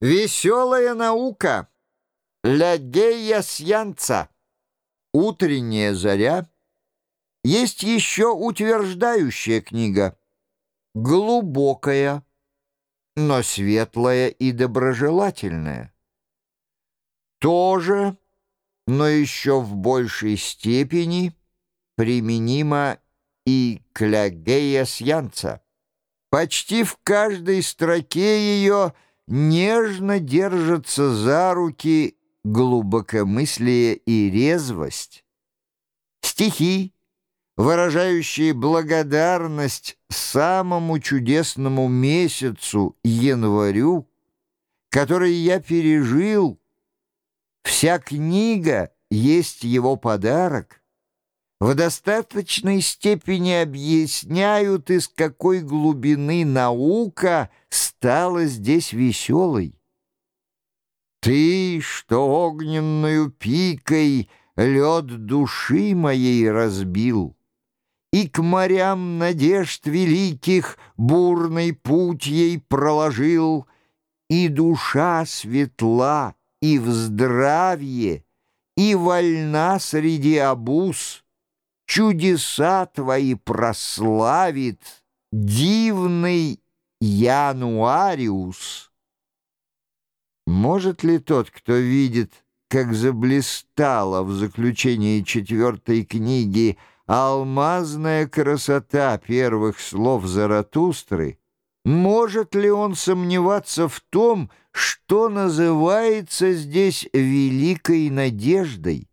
Веселая наука. Ля гея сьянца. Утренняя заря. Есть еще утверждающая книга. Глубокая, но светлая и доброжелательная. Тоже, но еще в большей степени применима и к ля гея сьянца. Почти в каждой строке ее – нежно держатся за руки глубокомыслие и резвость. Стихи, выражающие благодарность самому чудесному месяцу январю, который я пережил, вся книга есть его подарок, в достаточной степени объясняют, из какой глубины наука стала здесь веселой. Ты, что огненную пикой лед души моей разбил, И к морям надежд великих бурный путь ей проложил, И душа светла, и в здравье, и вольна среди обуз — чудеса твои прославит дивный Януариус. Может ли тот, кто видит, как заблистала в заключении четвертой книги алмазная красота первых слов Заратустры, может ли он сомневаться в том, что называется здесь великой надеждой?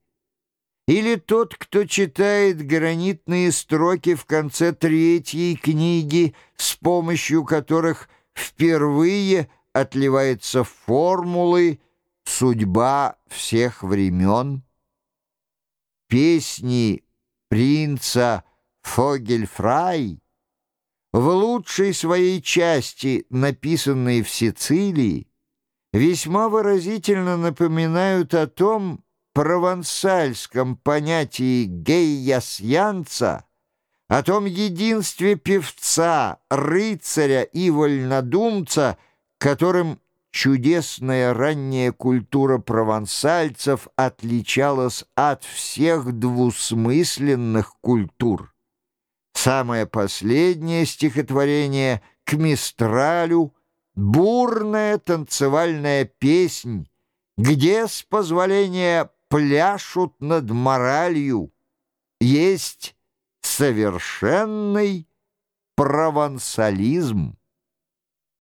Или тот, кто читает гранитные строки в конце третьей книги, с помощью которых впервые отливается формулы «Судьба всех времен», песни принца Фогельфрай, в лучшей своей части, написанные в Сицилии, весьма выразительно напоминают о том, провансальском понятии гейясьянца, о том единстве певца, рыцаря и вольнодумца, которым чудесная ранняя культура провансальцев отличалась от всех двусмысленных культур. Самое последнее стихотворение к Мистралю — бурная танцевальная песнь, где, с позволения пляшут над моралью. Есть совершенный провансализм.